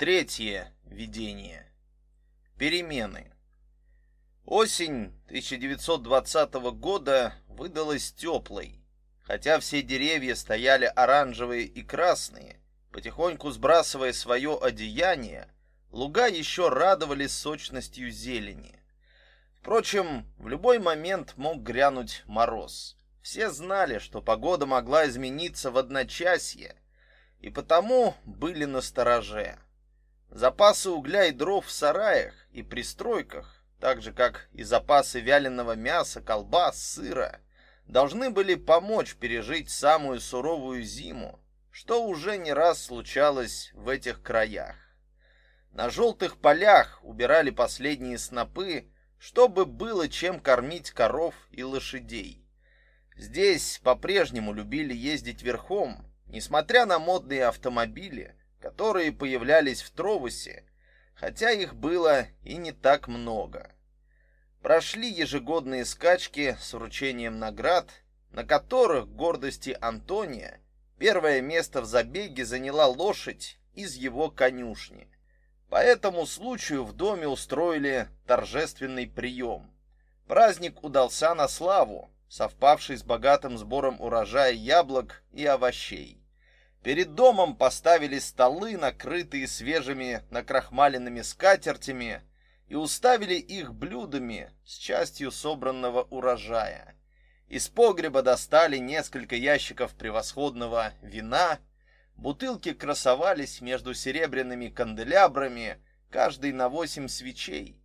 Третье видение. Перемены. Осень 1920 года выдалась теплой. Хотя все деревья стояли оранжевые и красные, потихоньку сбрасывая свое одеяние, луга еще радовались сочностью зелени. Впрочем, в любой момент мог грянуть мороз. Все знали, что погода могла измениться в одночасье, и потому были настороже. Запасы угля и дров в сараях и пристройках, так же как и запасы вяленого мяса, колбас, сыра, должны были помочь пережить самую суровую зиму, что уже не раз случалось в этих краях. На желтых полях убирали последние снопы, чтобы было чем кормить коров и лошадей. Здесь по-прежнему любили ездить верхом, несмотря на модные автомобили, которые появлялись в Тровусе, хотя их было и не так много. Прошли ежегодные скачки с вручением наград, на которых гордости Антония первое место в забеге заняла лошадь из его конюшни. По этому случаю в доме устроили торжественный прием. Праздник удался на славу, совпавший с богатым сбором урожая яблок и овощей. Перед домом поставили столы, накрытые свежими накрахмаленными скатертями, и уставили их блюдами с частью собранного урожая. Из погреба достали несколько ящиков превосходного вина, бутылки красовались между серебряными канделябрами, каждый на восемь свечей.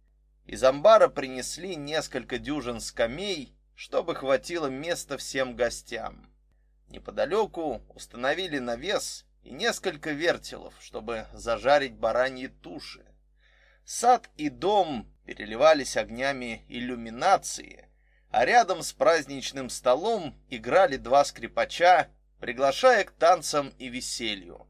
Из амбара принесли несколько дюжин скамей, чтобы хватило места всем гостям. Неподалеку установили навес и несколько вертелов, чтобы зажарить бараньи туши. Сад и дом переливались огнями иллюминации, а рядом с праздничным столом играли два скрипача, приглашая к танцам и веселью.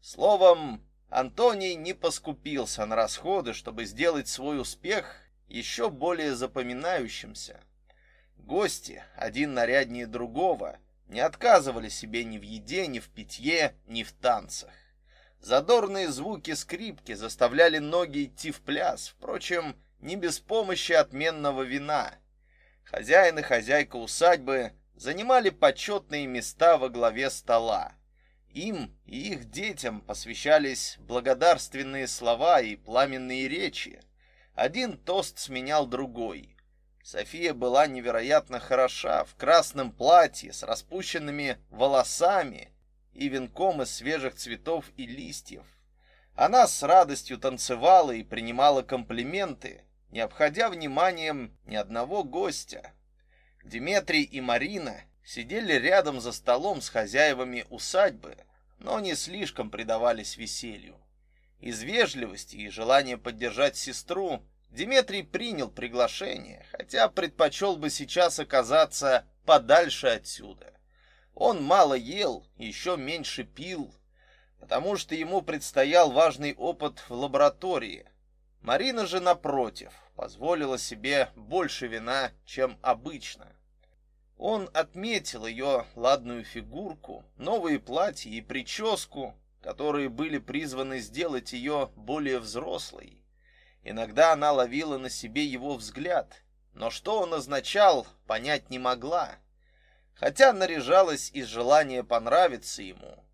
Словом, Антоний не поскупился на расходы, чтобы сделать свой успех еще более запоминающимся. Гости, один наряднее другого, не отказывали себе ни в еде, ни в питье, ни в танцах. Задорные звуки скрипки заставляли ноги идти в пляс, впрочем, не без помощи отменного вина. Хозяин и хозяйка усадьбы занимали почетные места во главе стола. Им и их детям посвящались благодарственные слова и пламенные речи. Один тост сменял другой. София была невероятно хороша в красном платье с распущенными волосами и венком из свежих цветов и листьев. Она с радостью танцевала и принимала комплименты, не обходя вниманием ни одного гостя. Дмитрий и Марина сидели рядом за столом с хозяевами усадьбы, но не слишком предавались веселью. Из вежливости и желания поддержать сестру Дмитрий принял приглашение, хотя предпочел бы сейчас оказаться подальше отсюда. Он мало ел, еще меньше пил, потому что ему предстоял важный опыт в лаборатории. Марина же напротив, позволила себе больше вина, чем обычно. Он отметил ее ладную фигурку, новые платья и прическу, которые были призваны сделать ее более взрослой. Иногда она ловила на себе его взгляд, но что он означал, понять не могла. Хотя наряжалась из желания понравиться ему.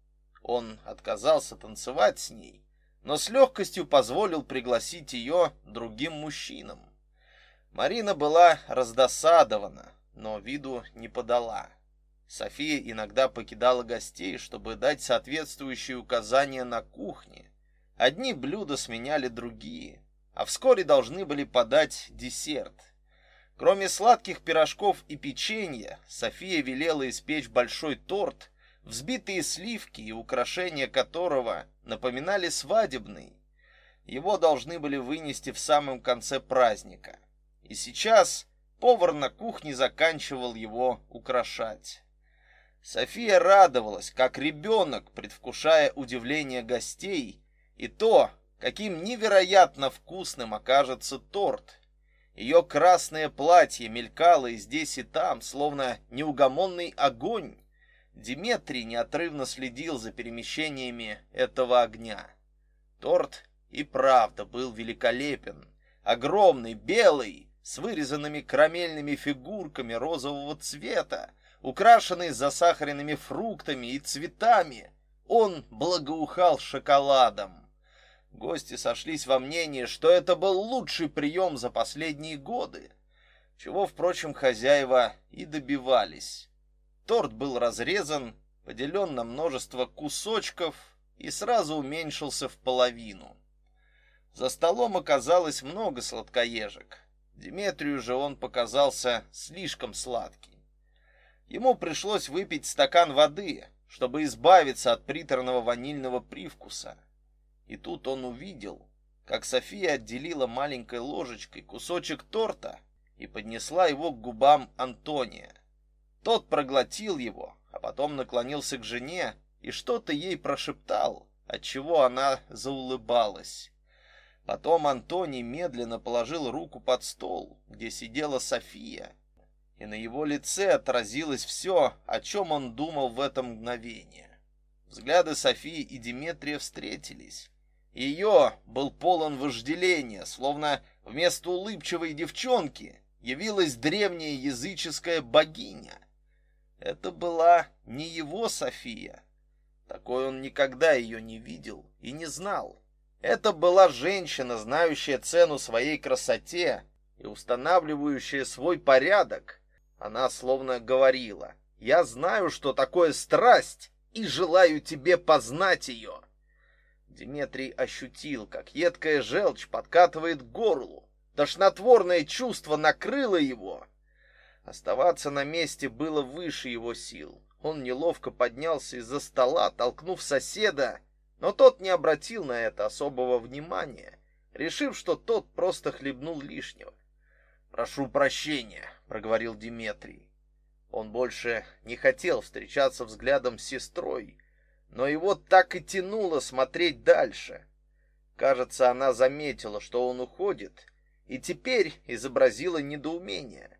Он отказался танцевать с ней, но с легкостью позволил пригласить ее другим мужчинам. Марина была раздосадована, но виду не подала. София иногда покидала гостей, чтобы дать соответствующие указания на кухне. Одни блюда сменяли другие а вскоре должны были подать десерт. Кроме сладких пирожков и печенья, София велела испечь большой торт, взбитые сливки и украшения которого напоминали свадебный. Его должны были вынести в самом конце праздника. И сейчас повар на кухне заканчивал его украшать. София радовалась, как ребенок, предвкушая удивление гостей и то, каким невероятно вкусным окажется торт. Ее красное платье мелькало и здесь и там, словно неугомонный огонь. Диметрий неотрывно следил за перемещениями этого огня. Торт и правда был великолепен. Огромный, белый, с вырезанными карамельными фигурками розового цвета, украшенный засахаренными фруктами и цветами. Он благоухал шоколадом. Гости сошлись во мнении, что это был лучший прием за последние годы, чего, впрочем, хозяева и добивались. Торт был разрезан, поделен на множество кусочков и сразу уменьшился в половину. За столом оказалось много сладкоежек. Диметрию же он показался слишком сладкий. Ему пришлось выпить стакан воды, чтобы избавиться от приторного ванильного привкуса. И тут он увидел, как София отделила маленькой ложечкой кусочек торта и поднесла его к губам Антония. Тот проглотил его, а потом наклонился к жене и что-то ей прошептал, отчего она заулыбалась. Потом Антоний медленно положил руку под стол, где сидела София, и на его лице отразилось все, о чем он думал в это мгновение. Взгляды Софии и Диметрия встретились. Ее был полон вожделения, словно вместо улыбчивой девчонки явилась древняя языческая богиня. Это была не его София. Такой он никогда ее не видел и не знал. Это была женщина, знающая цену своей красоте и устанавливающая свой порядок. Она словно говорила: "Я знаю, что такое страсть, и желаю тебе познать ее". Дмитрий ощутил, как едкая желчь подкатывает к горлу. Тошнотворное чувство накрыло его. Оставаться на месте было выше его сил. Он неловко поднялся из-за стола, толкнув соседа, но тот не обратил на это особого внимания, решив, что тот просто хлебнул лишнего. "Прошу прощения", проговорил Диметрий. Он больше не хотел встречаться взглядом с сестрой, но его так и тянуло смотреть дальше. Кажется, она заметила, что он уходит, и теперь изобразила недоумение.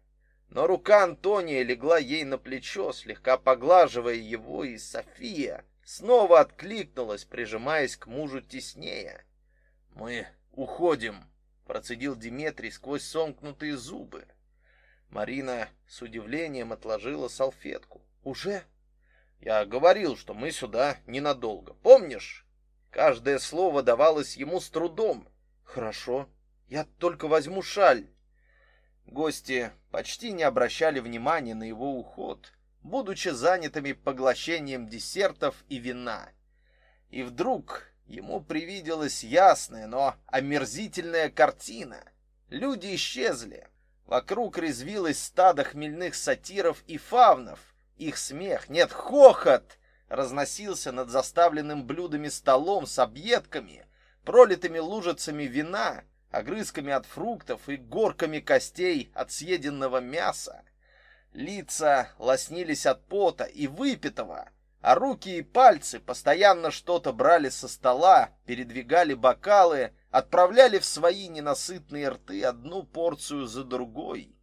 Но рука Антония легла ей на плечо, слегка поглаживая его, и София снова откликнулась, прижимаясь к мужу теснее. "Мы уходим", процедил Дмитрий сквозь сомкнутые зубы. Марина с удивлением отложила салфетку. "Уже?" Я говорил, что мы сюда ненадолго. Помнишь? Каждое слово давалось ему с трудом. Хорошо. Я только возьму шаль. Гости почти не обращали внимания на его уход, будучи занятыми поглощением десертов и вина. И вдруг ему привиделась ясная, но омерзительная картина. Люди исчезли. Вокруг резвилось стадо хмельных сатиров и фавнов, их смех, нет, хохот разносился над заставленным блюдами столом с объедками, пролитыми лужицами вина, огрызками от фруктов и горками костей от съеденного мяса. Лица лоснились от пота и выпитого, а руки и пальцы постоянно что-то брали со стола, передвигали бокалы, отправляли в свои ненасытные рты одну порцию за другой.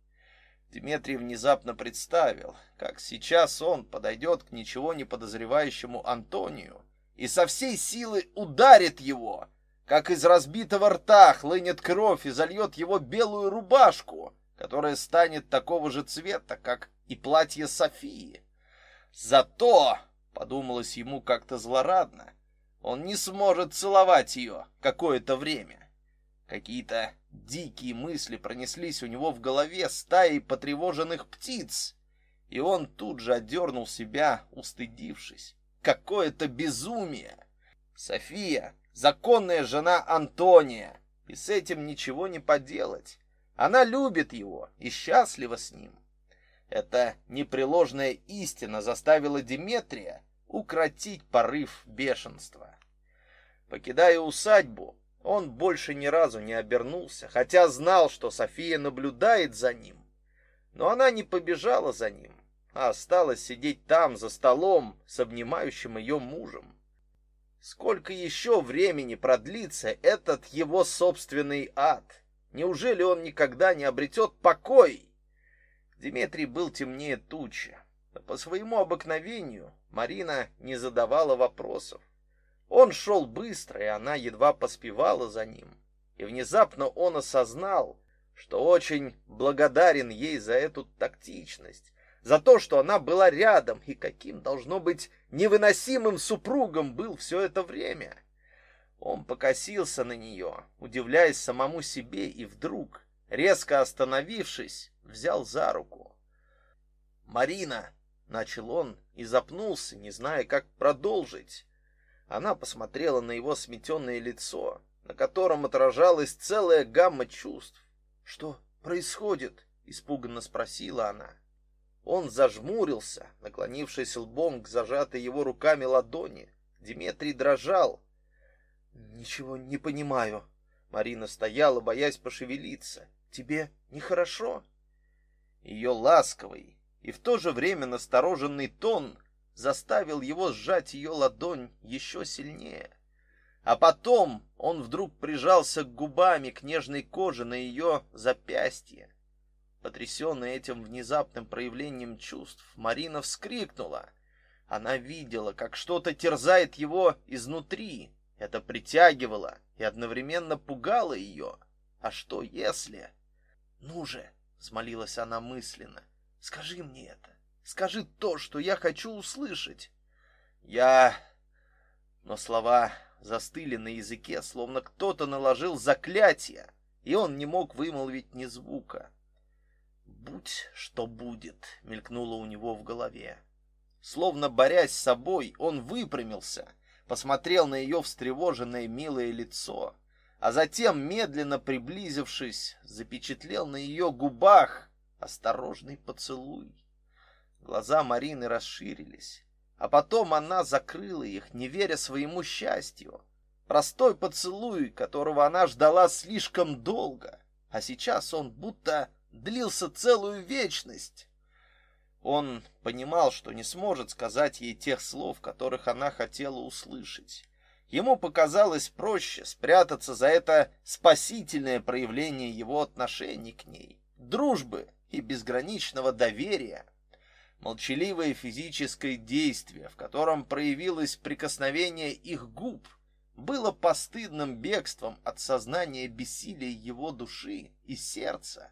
Дмитрий внезапно представил, как сейчас он подойдет к ничего не подозревающему Антонию и со всей силы ударит его, как из разбитого рта хлынет кровь и зальет его белую рубашку, которая станет такого же цвета, как и платье Софии. Зато, подумалось ему как-то злорадно, он не сможет целовать ее какое-то время. Какие-то Дикие мысли пронеслись у него в голове стаей потревоженных птиц, и он тут же отдернул себя, устыдившись. Какое-то безумие! София — законная жена Антония, и с этим ничего не поделать. Она любит его и счастлива с ним. Эта непреложная истина заставила Диметрия укротить порыв бешенства. Покидая усадьбу, он больше ни разу не обернулся, хотя знал, что София наблюдает за ним. Но она не побежала за ним, а осталась сидеть там за столом с обнимающим ее мужем. Сколько еще времени продлится этот его собственный ад? Неужели он никогда не обретет покой? Дмитрий был темнее тучи. Но по своему обыкновению Марина не задавала вопросов. Он шел быстро, и она едва поспевала за ним. И внезапно он осознал, что очень благодарен ей за эту тактичность, за то, что она была рядом, и каким, должно быть, невыносимым супругом был все это время. Он покосился на нее, удивляясь самому себе, и вдруг, резко остановившись, взял за руку. «Марина!» — начал он и запнулся, не зная, как продолжить. Она посмотрела на его сметенное лицо, на котором отражалась целая гамма чувств. «Что происходит?» — испуганно спросила она. Он зажмурился, наклонившись лбом к зажатой его руками ладони. Дмитрий дрожал. «Ничего не понимаю». Марина стояла, боясь пошевелиться. «Тебе нехорошо?» Ее ласковый и в то же время настороженный тон заставил его сжать ее ладонь еще сильнее. А потом он вдруг прижался губами к нежной коже на ее запястье. Потрясенная этим внезапным проявлением чувств, Марина вскрикнула. Она видела, как что-то терзает его изнутри. Это притягивало и одновременно пугало ее. А что если... «Ну же!» — смолилась она мысленно. «Скажи мне это. Скажи то, что я хочу услышать. Я... Но слова застыли на языке, словно кто-то наложил заклятие, и он не мог вымолвить ни звука. «Будь что будет», — мелькнуло у него в голове. Словно борясь с собой, он выпрямился, посмотрел на ее встревоженное милое лицо, а затем, медленно приблизившись, запечатлел на ее губах осторожный поцелуй. Глаза Марины расширились, а потом она закрыла их, не веря своему счастью. Простой поцелуй, которого она ждала слишком долго, а сейчас он будто длился целую вечность. Он понимал, что не сможет сказать ей тех слов, которых она хотела услышать. Ему показалось проще спрятаться за это спасительное проявление его отношений к ней, дружбы и безграничного доверия молчаливое физическое действие, в котором проявилось прикосновение их губ, было постыдным бегством от сознания бессилия его души и сердца.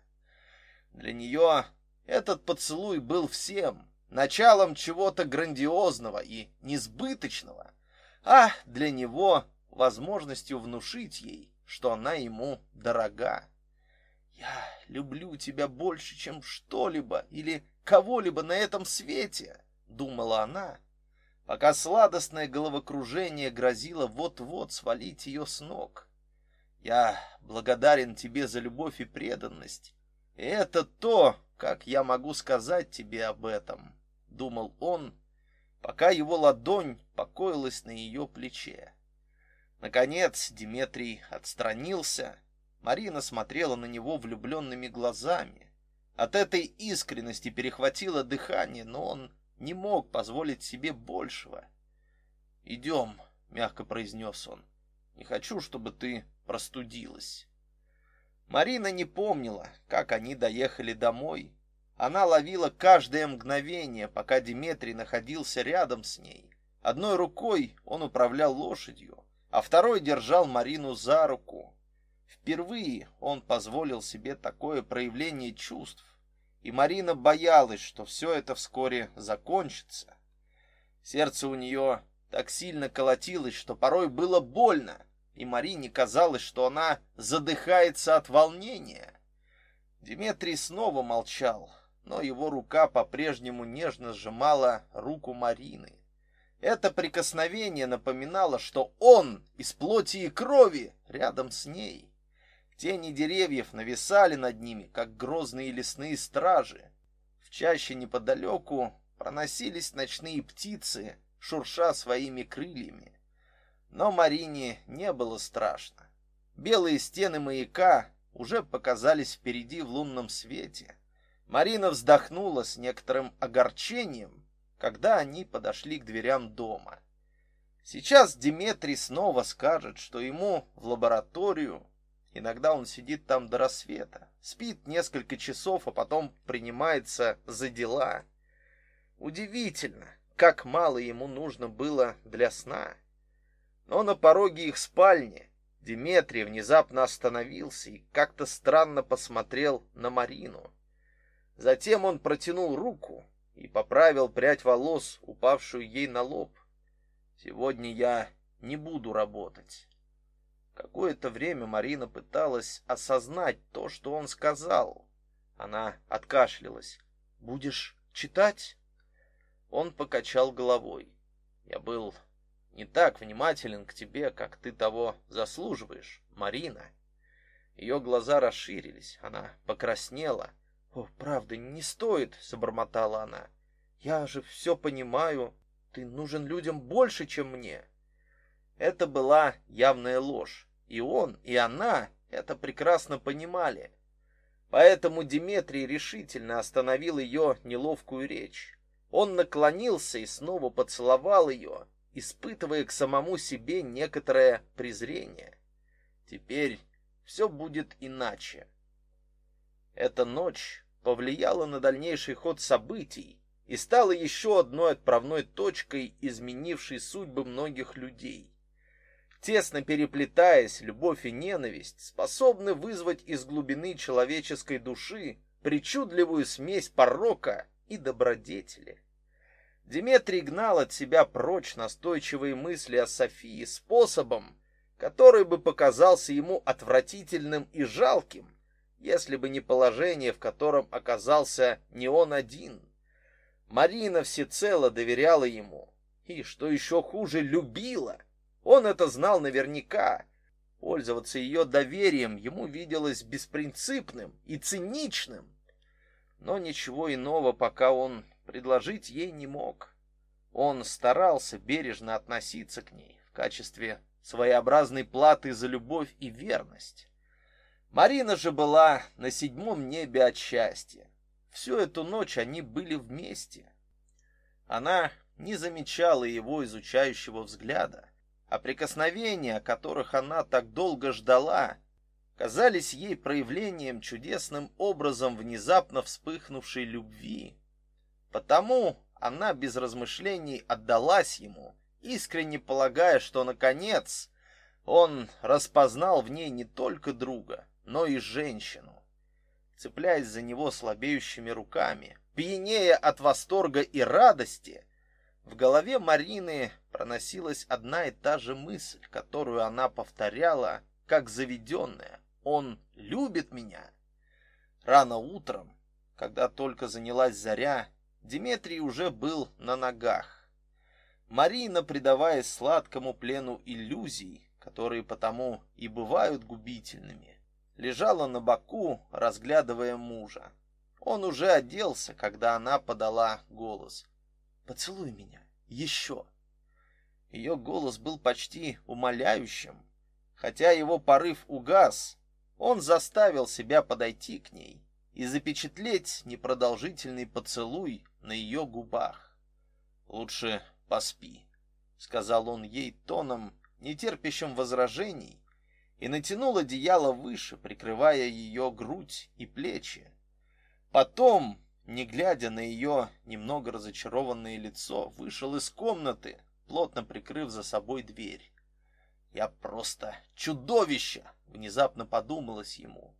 Для нее этот поцелуй был всем, началом чего-то грандиозного и несбыточного, а для него возможностью внушить ей, что она ему дорога. «Я люблю тебя больше, чем что-либо или кого-либо на этом свете, думала она, пока сладостное головокружение грозило вот-вот свалить ее с ног. Я благодарен тебе за любовь и преданность. Это то, как я могу сказать тебе об этом, думал он, пока его ладонь покоилась на ее плече. Наконец Дмитрий отстранился. Марина смотрела на него влюбленными глазами. От этой искренности перехватило дыхание, но он не мог позволить себе большего. «Идем», — мягко произнес он. «Не хочу, чтобы ты простудилась». Марина не помнила, как они доехали домой. Она ловила каждое мгновение, пока Диметрий находился рядом с ней. Одной рукой он управлял лошадью, а второй держал Марину за руку. Впервые он позволил себе такое проявление чувств, и Марина боялась, что все это вскоре закончится. Сердце у нее так сильно колотилось, что порой было больно, и Марине казалось, что она задыхается от волнения. Дмитрий снова молчал, но его рука по-прежнему нежно сжимала руку Марины. Это прикосновение напоминало, что он из плоти и крови рядом с ней. Тени деревьев нависали над ними, как грозные лесные стражи. В чаще неподалеку проносились ночные птицы, шурша своими крыльями. Но Марине не было страшно. Белые стены маяка уже показались впереди в лунном свете. Марина вздохнула с некоторым огорчением, когда они подошли к дверям дома. Сейчас Диметрий снова скажет, что ему в лабораторию Иногда он сидит там до рассвета, спит несколько часов, а потом принимается за дела. Удивительно, как мало ему нужно было для сна. Но на пороге их спальни Диметрий внезапно остановился и как-то странно посмотрел на Марину. Затем он протянул руку и поправил прядь волос, упавшую ей на лоб. Сегодня я не буду работать. Какое-то время Марина пыталась осознать то, что он сказал. Она откашлялась. Будешь читать? Он покачал головой. Я был не так внимателен к тебе, как ты того заслуживаешь, Марина. Ее глаза расширились, она покраснела. О, правда, не стоит, забормотала она. Я же все понимаю. Ты нужен людям больше, чем мне. Это была явная ложь, и он, и она это прекрасно понимали. Поэтому Диметрий решительно остановил ее неловкую речь. Он наклонился и снова поцеловал ее, испытывая к самому себе некоторое презрение. Теперь все будет иначе. Эта ночь повлияла на дальнейший ход событий и стала еще одной отправной точкой, изменившей судьбы многих людей. Тесно переплетаясь, любовь и ненависть способны вызвать из глубины человеческой души причудливую смесь порока и добродетели. Диметрий гнал от себя прочь настойчивые мысли о Софии способом, который бы показался ему отвратительным и жалким, если бы не положение, в котором оказался не он один. Марина всецело доверяла ему, и, что еще хуже, любила. Он это знал наверняка. Пользоваться ее доверием ему виделось беспринципным и циничным. Но ничего иного пока он предложить ей не мог. Он старался бережно относиться к ней в качестве своеобразной платы за любовь и верность. Марина же была на седьмом небе от счастья. Всю эту ночь они были вместе. Она не замечала его изучающего взгляда, а прикосновения, которых она так долго ждала, казались ей проявлением чудесным образом внезапно вспыхнувшей любви. Потому она без размышлений отдалась ему, искренне полагая, что наконец он распознал в ней не только друга, но и женщину. Цепляясь за него слабеющими руками, пьянея от восторга и радости, в голове Марины проносилась одна и та же мысль, которую она повторяла, как заведенная. «Он любит меня!» Рано утром, когда только занялась заря, Дмитрий уже был на ногах. Марина, предаваясь сладкому плену иллюзий, которые потому и бывают губительными, лежала на боку, разглядывая мужа. Он уже оделся, когда она подала голос. «Поцелуй меня. Еще». Ее голос был почти умоляющим. Хотя его порыв угас, он заставил себя подойти к ней и запечатлеть непродолжительный поцелуй на ее губах. «Лучше поспи», — сказал он ей тоном, не терпящим возражений, и натянул одеяло выше, прикрывая ее грудь и плечи. Потом, не глядя на ее немного разочарованное лицо, вышел из комнаты, плотно прикрыв за собой дверь. «Я просто чудовище!» — внезапно подумалось ему.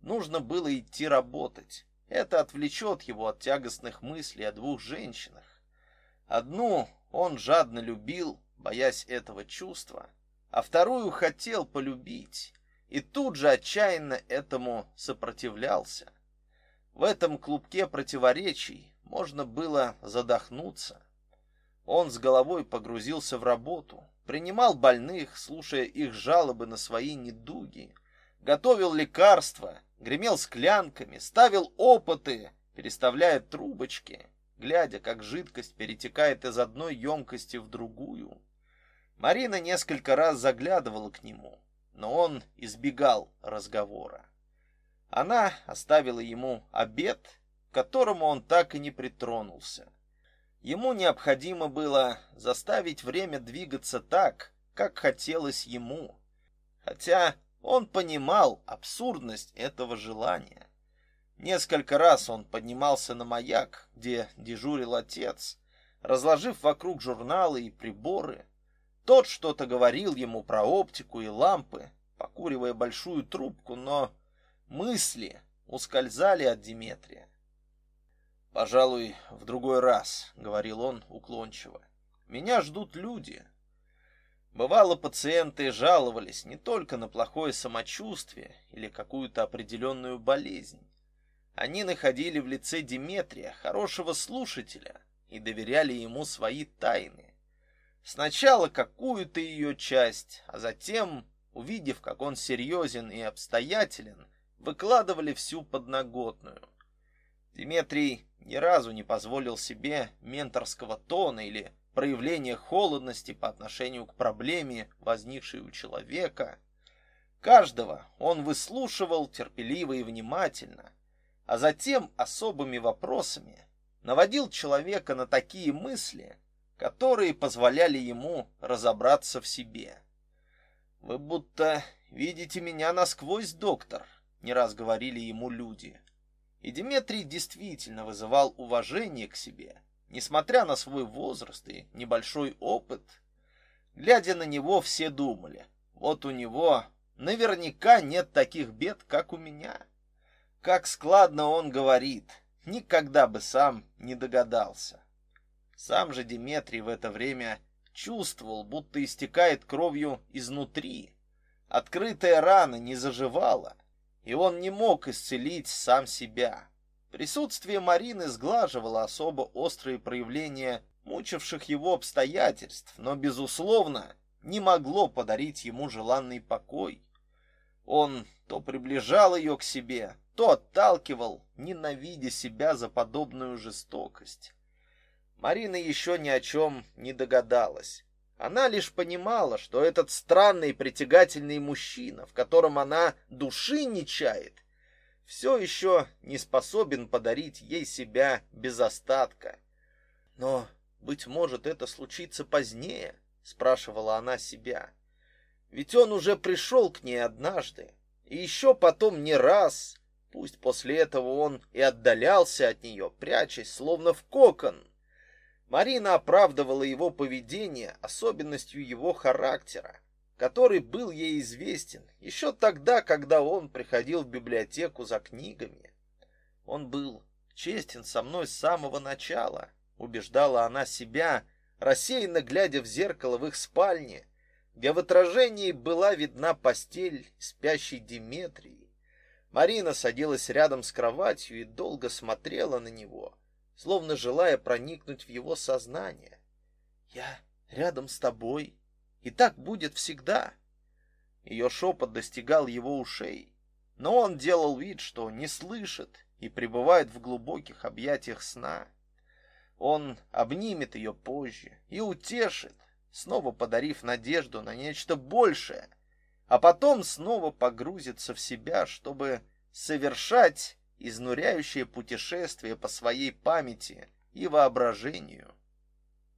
Нужно было идти работать. Это отвлечет его от тягостных мыслей о двух женщинах. Одну он жадно любил, боясь этого чувства, а вторую хотел полюбить, и тут же отчаянно этому сопротивлялся. В этом клубке противоречий можно было задохнуться. Он с головой погрузился в работу, принимал больных, слушая их жалобы на свои недуги, готовил лекарства, гремел склянками, ставил опыты, переставляя трубочки, глядя, как жидкость перетекает из одной емкости в другую. Марина несколько раз заглядывала к нему, но он избегал разговора. Она оставила ему обед, к которому он так и не притронулся. Ему необходимо было заставить время двигаться так, как хотелось ему. Хотя он понимал абсурдность этого желания. Несколько раз он поднимался на маяк, где дежурил отец, разложив вокруг журналы и приборы, Тот что-то говорил ему про оптику и лампы, покуривая большую трубку, но мысли ускользали от Диметрия. «Пожалуй, в другой раз», — говорил он уклончиво. «Меня ждут люди». Бывало, пациенты жаловались не только на плохое самочувствие или какую-то определенную болезнь. Они находили в лице Диметрия хорошего слушателя и доверяли ему свои тайны. Сначала какую-то ее часть, а затем, увидев, как он серьезен и обстоятелен, выкладывали всю подноготную. Диметрий ни разу не позволил себе менторского тона или проявления холодности по отношению к проблеме, возникшей у человека. Каждого он выслушивал терпеливо и внимательно, а затем особыми вопросами наводил человека на такие мысли, которые позволяли ему разобраться в себе. «Вы будто видите меня насквозь, доктор», — не раз говорили ему люди. И Дмитрий действительно вызывал уважение к себе, несмотря на свой возраст и небольшой опыт. Глядя на него, все думали, вот у него наверняка нет таких бед, как у меня. Как складно он говорит, никогда бы сам не догадался. Сам же Диметрий в это время чувствовал, будто истекает кровью изнутри. Открытая рана не заживала, и он не мог исцелить сам себя. Присутствие Марины сглаживало особо острые проявления мучивших его обстоятельств, но, безусловно, не могло подарить ему желанный покой. Он то приближал ее к себе, то отталкивал, ненавидя себя за подобную жестокость. Марина еще ни о чем не догадалась. Она лишь понимала, что этот странный притягательный мужчина, в котором она души не чает, все еще не способен подарить ей себя без остатка. Но, быть может, это случится позднее, спрашивала она себя. Ведь он уже пришел к ней однажды, и еще потом не раз. Пусть после этого он и отдалялся от нее, прячась, словно в кокон. Марина оправдывала его поведение особенностью его характера, который был ей известен еще тогда, когда он приходил в библиотеку за книгами. Он был честен со мной с самого начала, убеждала она себя, рассеянно глядя в зеркало в их спальне, где в отражении была видна постель спящей Диметрии. Марина садилась рядом с кроватью и долго смотрела на него, словно желая проникнуть в его сознание. «Я рядом с тобой, и так будет всегда». Ее шепот достигал его ушей, но он делал вид, что не слышит и пребывает в глубоких объятиях сна. Он обнимет ее позже и утешит, снова подарив надежду на нечто большее, а потом снова погрузится в себя, чтобы совершать изнуряющее путешествие по своей памяти и воображению.